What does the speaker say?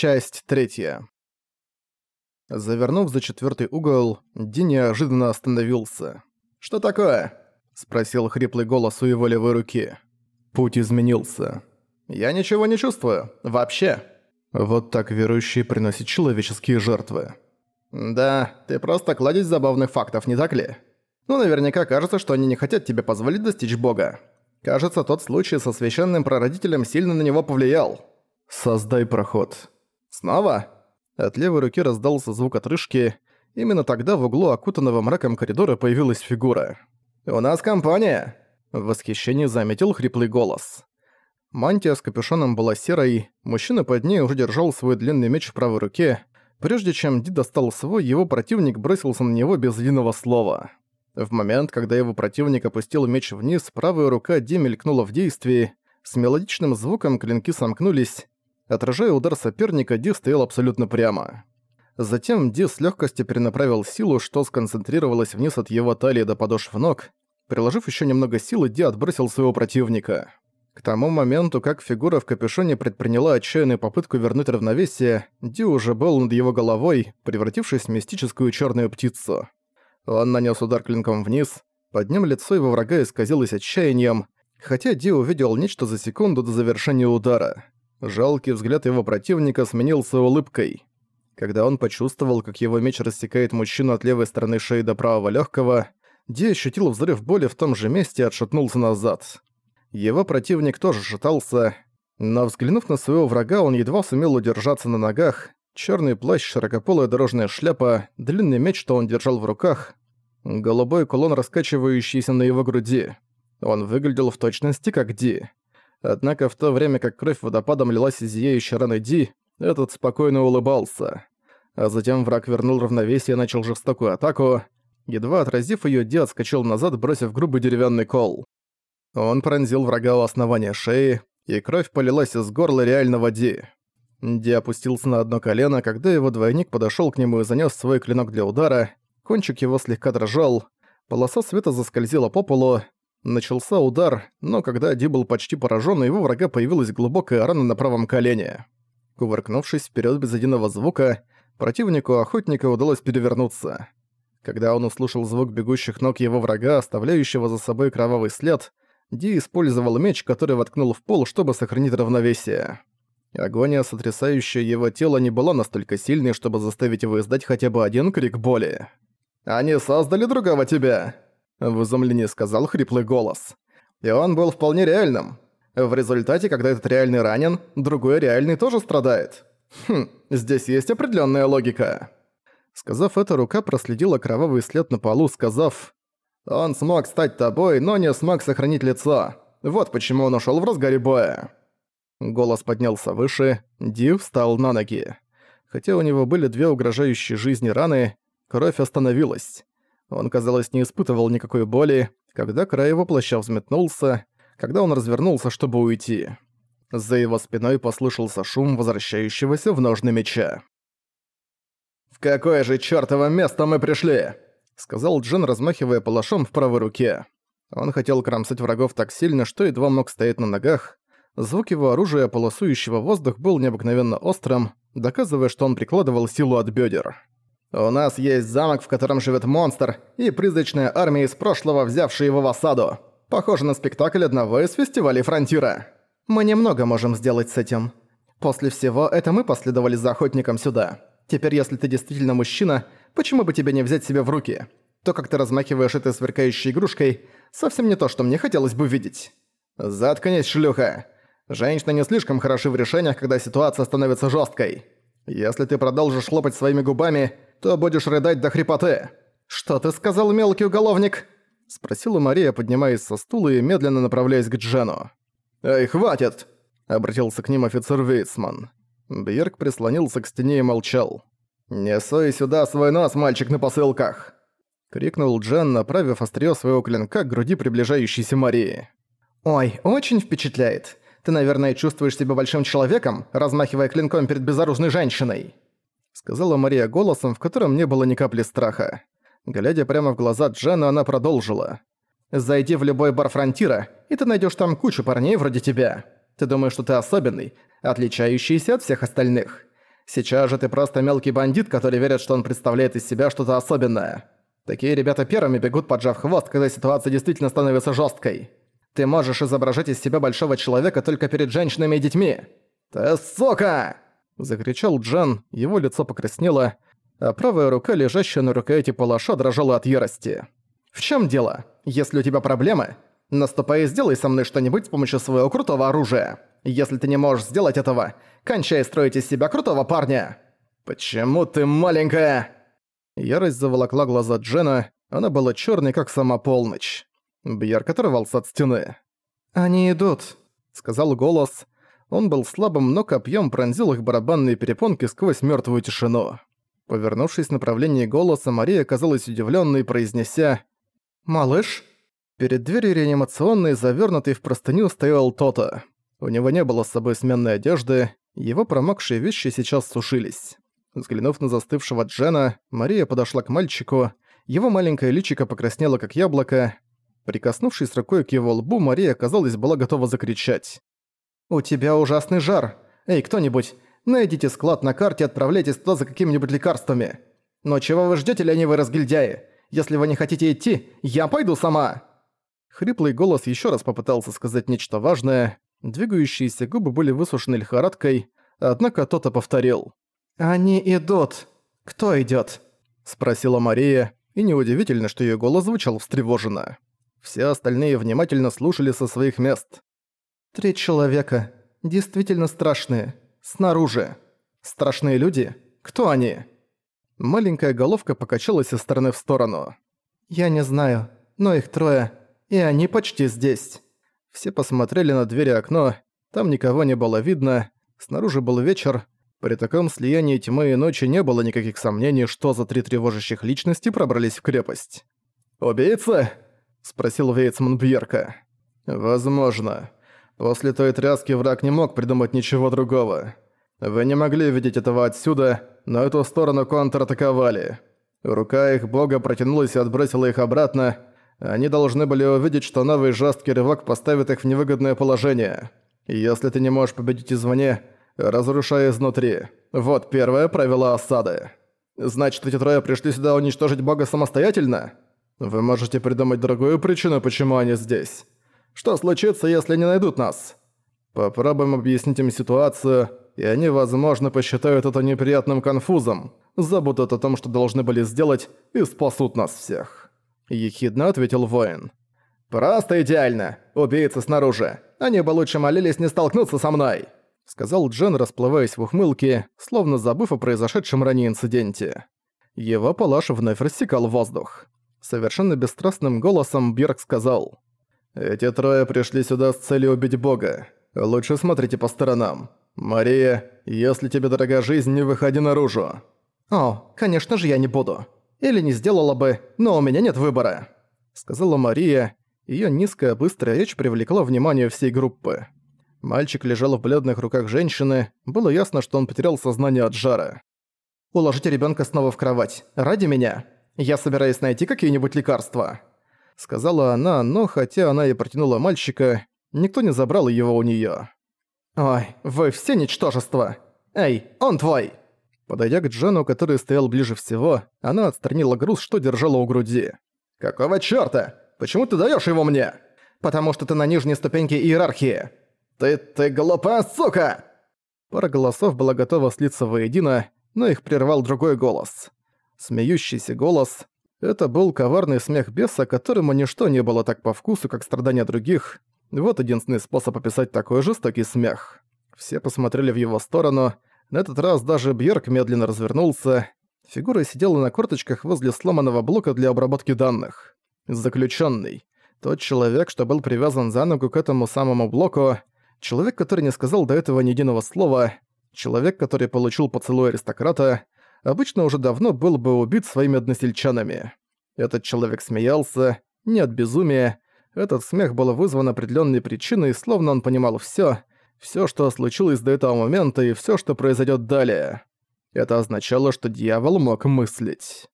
Часть третья. Завернув за четвертый угол, Ди неожиданно остановился. «Что такое?» – спросил хриплый голос у его левой руки. Путь изменился. «Я ничего не чувствую. Вообще». Вот так верующие приносят человеческие жертвы. «Да, ты просто кладезь забавных фактов, не так ли? Ну, наверняка кажется, что они не хотят тебе позволить достичь Бога. Кажется, тот случай со священным прародителем сильно на него повлиял. Создай проход». «Снова?» От левой руки раздался звук отрыжки. Именно тогда в углу окутанного мраком коридора появилась фигура. «У нас компания!» В восхищении заметил хриплый голос. Мантия с капюшоном была серой, мужчина под ней уже держал свой длинный меч в правой руке. Прежде чем Ди достал свой, его противник бросился на него без единого слова. В момент, когда его противник опустил меч вниз, правая рука Ди мелькнула в действии, с мелодичным звуком клинки сомкнулись, Отражая удар соперника, Ди стоял абсолютно прямо. Затем Ди с легкостью перенаправил силу, что сконцентрировалось вниз от его талии до подошв ног. Приложив еще немного силы, Ди отбросил своего противника. К тому моменту, как фигура в капюшоне предприняла отчаянную попытку вернуть равновесие, Ди уже был над его головой, превратившись в мистическую черную птицу. Он нанес удар клинком вниз, под ним лицо его врага исказилось отчаянием, хотя Ди увидел нечто за секунду до завершения удара. Жалкий взгляд его противника сменился улыбкой. Когда он почувствовал, как его меч рассекает мужчину от левой стороны шеи до правого легкого, Ди ощутил взрыв боли в том же месте и отшатнулся назад. Его противник тоже шатался, но взглянув на своего врага, он едва сумел удержаться на ногах, черный плащ, широкополая дорожная шляпа, длинный меч, что он держал в руках, голубой кулон, раскачивающийся на его груди. Он выглядел в точности как Ди. Однако в то время как кровь водопадом лилась из зияющей раны Ди, этот спокойно улыбался. А затем враг вернул равновесие и начал жестокую атаку. Едва отразив её, Ди отскочил назад, бросив грубый деревянный кол. Он пронзил врага у основания шеи, и кровь полилась из горла реального Ди. Ди опустился на одно колено, когда его двойник подошёл к нему и занёс свой клинок для удара. Кончик его слегка дрожал. Полоса света заскользила по полу, Начался удар, но когда Ди был почти поражен, у его врага появилась глубокая рана на правом колене. Кувыркнувшись вперед без единого звука, противнику охотника удалось перевернуться. Когда он услышал звук бегущих ног его врага, оставляющего за собой кровавый след, Ди использовал меч, который воткнул в пол, чтобы сохранить равновесие. Агония, сотрясающая его тело, не была настолько сильной, чтобы заставить его издать хотя бы один крик боли. «Они создали другого тебя!» В изумлении сказал хриплый голос. И он был вполне реальным. В результате, когда этот реальный ранен, другой реальный тоже страдает. Хм, здесь есть определенная логика. Сказав это, рука проследила кровавый след на полу, сказав «Он смог стать тобой, но не смог сохранить лицо. Вот почему он ушел в разгаре боя». Голос поднялся выше, Див встал на ноги. Хотя у него были две угрожающие жизни раны, кровь остановилась. Он, казалось, не испытывал никакой боли, когда край его плаща взметнулся, когда он развернулся, чтобы уйти. За его спиной послышался шум возвращающегося в ножны меча. «В какое же чёртово место мы пришли?» — сказал Джин, размахивая палашом в правой руке. Он хотел кромсать врагов так сильно, что едва мог стоять на ногах. Звук его оружия, полосующего воздух, был необыкновенно острым, доказывая, что он прикладывал силу от бедер. У нас есть замок, в котором живет монстр, и призрачная армия из прошлого, взявшая его в осаду. Похоже на спектакль одного из фестивалей Фронтира. Мы немного можем сделать с этим. После всего, это мы последовали за охотником сюда. Теперь, если ты действительно мужчина, почему бы тебе не взять себя в руки? То, как ты размахиваешь этой сверкающей игрушкой, совсем не то, что мне хотелось бы видеть. Заткнись, шлюха. Женщины не слишком хороши в решениях, когда ситуация становится жесткой. Если ты продолжишь хлопать своими губами, то будешь рыдать до хрипоты. Что ты сказал, мелкий уголовник?» Спросила Мария, поднимаясь со стула и медленно направляясь к Джену. «Эй, хватит!» — обратился к ним офицер Вейцман. Бьерк прислонился к стене и молчал. «Не сой сюда свой нос, мальчик на посылках!» — крикнул Джен, направив острие своего клинка к груди приближающейся Марии. «Ой, очень впечатляет. Ты, наверное, чувствуешь себя большим человеком, размахивая клинком перед безоружной женщиной» сказала Мария голосом, в котором не было ни капли страха. Глядя прямо в глаза Джена, она продолжила. «Зайди в любой бар Фронтира, и ты найдешь там кучу парней вроде тебя. Ты думаешь, что ты особенный, отличающийся от всех остальных. Сейчас же ты просто мелкий бандит, который верит, что он представляет из себя что-то особенное. Такие ребята первыми бегут, поджав хвост, когда ситуация действительно становится жесткой. Ты можешь изображать из себя большого человека только перед женщинами и детьми. Ты сука!» Закричал Джан, его лицо покраснело, а правая рука, лежащая на рукояти палаша, дрожала от ярости. «В чем дело? Если у тебя проблемы, наступай и сделай со мной что-нибудь с помощью своего крутого оружия. Если ты не можешь сделать этого, кончай строить из себя крутого парня!» «Почему ты маленькая?» Ярость заволокла глаза Джена, она была черной, как сама полночь. Бьярк оторвался от стены. «Они идут», — сказал голос. Он был слабым, но копьем пронзил их барабанные перепонки сквозь мертвую тишину. Повернувшись в направлении голоса, Мария оказалась удивленной, произнеся «Малыш?» Перед дверью реанимационной, завернутой в простыню, стоял Тота. У него не было с собой сменной одежды, его промокшие вещи сейчас сушились. Взглянув на застывшего Джена, Мария подошла к мальчику, его маленькое личико покраснело как яблоко. Прикоснувшись рукой к его лбу, Мария, казалось, была готова закричать. «У тебя ужасный жар! Эй, кто-нибудь, найдите склад на карте и отправляйтесь туда за какими-нибудь лекарствами! Но чего вы ждёте, ленивые разгильдяи? Если вы не хотите идти, я пойду сама!» Хриплый голос ещё раз попытался сказать нечто важное, двигающиеся губы были высушены лихорадкой, однако тот-то повторил. «Они идут. Кто идёт?» – спросила Мария, и неудивительно, что её голос звучал встревоженно. Все остальные внимательно слушали со своих мест. «Три человека. Действительно страшные. Снаружи. Страшные люди? Кто они?» Маленькая головка покачалась из стороны в сторону. «Я не знаю, но их трое, и они почти здесь». Все посмотрели на дверь и окно, там никого не было видно, снаружи был вечер, при таком слиянии тьмы и ночи не было никаких сомнений, что за три тревожащих личности пробрались в крепость. «Убийца?» – спросил Вейцман Бьерка. «Возможно. После той тряски враг не мог придумать ничего другого. Вы не могли видеть этого отсюда, но эту сторону контратаковали. Рука их бога протянулась и отбросила их обратно. Они должны были увидеть, что новый жесткий рывок поставит их в невыгодное положение. Если ты не можешь победить извне, разрушая изнутри. Вот первое правило осады. Значит, эти трое пришли сюда уничтожить бога самостоятельно? Вы можете придумать другую причину, почему они здесь. Что случится, если не найдут нас? Попробуем объяснить им ситуацию, и они, возможно, посчитают это неприятным конфузом, забудут о том, что должны были сделать, и спасут нас всех. Ехидно ответил воин. «Просто идеально! Убийцы снаружи! Они бы лучше молились не столкнуться со мной!» сказал Джен, расплываясь в ухмылке, словно забыв о произошедшем ранее инциденте. Его палаш вновь рассекал воздух. Совершенно бесстрастным голосом Бирк сказал. «Эти трое пришли сюда с целью убить Бога. Лучше смотрите по сторонам. Мария, если тебе дорога жизнь, не выходи наружу». «О, конечно же я не буду. Или не сделала бы, но у меня нет выбора», — сказала Мария. Её низкая быстрая речь привлекла внимание всей группы. Мальчик лежал в бледных руках женщины, было ясно, что он потерял сознание от жара. «Уложите ребёнка снова в кровать. Ради меня. Я собираюсь найти какие-нибудь лекарства», — сказала она, но хотя она и протянула мальчика, никто не забрал его у неё. «Ой, вы все ничтожества! Эй, он твой!» Подойдя к Джену, который стоял ближе всего, она отстранила груз, что держала у груди. «Какого чёрта? Почему ты даёшь его мне?» «Потому что ты на нижней ступеньке иерархии. «Ты... ты глупая сука!» Пара голосов была готова слиться воедино, но их прервал другой голос. Смеющийся голос. Это был коварный смех беса, которому ничто не было так по вкусу, как страдания других. Вот единственный способ описать такой жестокий смех. Все посмотрели в его сторону. На этот раз даже Бьерк медленно развернулся. Фигура сидела на корточках возле сломанного блока для обработки данных. Заключенный. Тот человек, что был привязан за ногу к этому самому блоку, Человек, который не сказал до этого ни единого слова, человек, который получил поцелуй аристократа, обычно уже давно был бы убит своими односельчанами. Этот человек смеялся, не от безумия, этот смех был вызван определенной причиной, словно он понимал всё, всё, что случилось до этого момента и всё, что произойдет далее. Это означало, что дьявол мог мыслить.